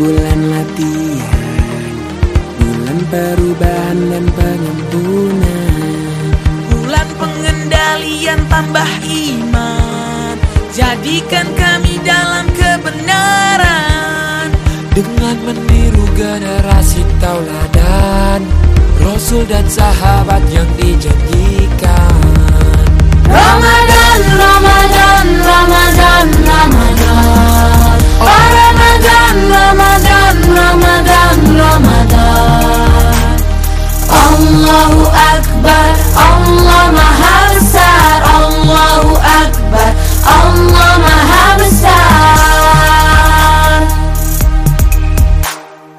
bulan latihan Bulan perubahan dan pengampunan. Bulan pengendalian tambah iman Jadikan kami dalam kebenaran. Dengan meniru generasi tauladan Rasul dan sahabat yang dijanjikan Ramadan, Ramadan, Ramadan, Ramadan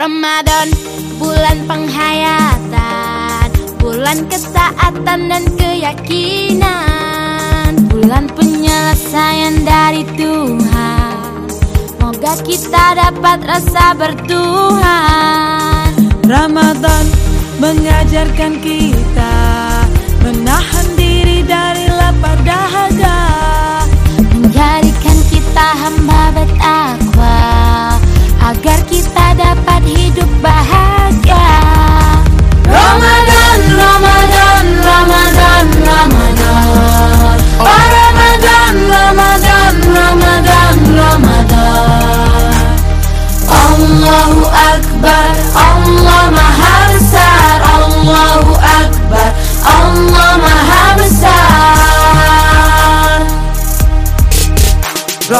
Ramadan, bulan penghayatan Bulan ketaatan dan keyakinan Bulan penyelesaian dari Tuhan. Moga kita dapat rasa bertuhan. Ramadan mengajarkan kita Menahan diri dari lapar dahaga. Menjadikan kita hamba bertakwa Agar kita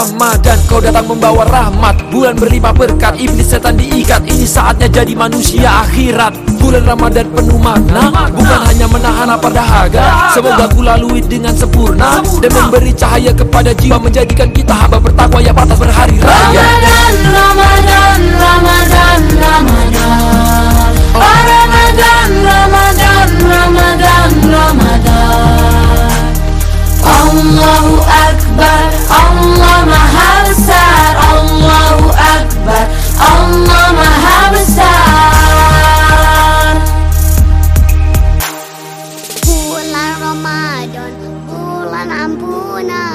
Ramadan kau datang membawa rahmat. Bulan berlimpah berkat. Iblis setan diikat. Ini saatnya jadi manusia akhirat. Bulan Ramadan penuh makna. Bukan hanya menahan lapar dahaga. Semoga ku lalui dengan sempurna. Dan memberi cahaya kepada jiwa Menjadikan kita hamba bertakwa yang pantas berhari raya. Ramadan, Ramadan, Ramadan, Ramadan Oh Ramadan, Ramadan, Ramadan, Ramadan. Allahu Akbar, Allah Ampunan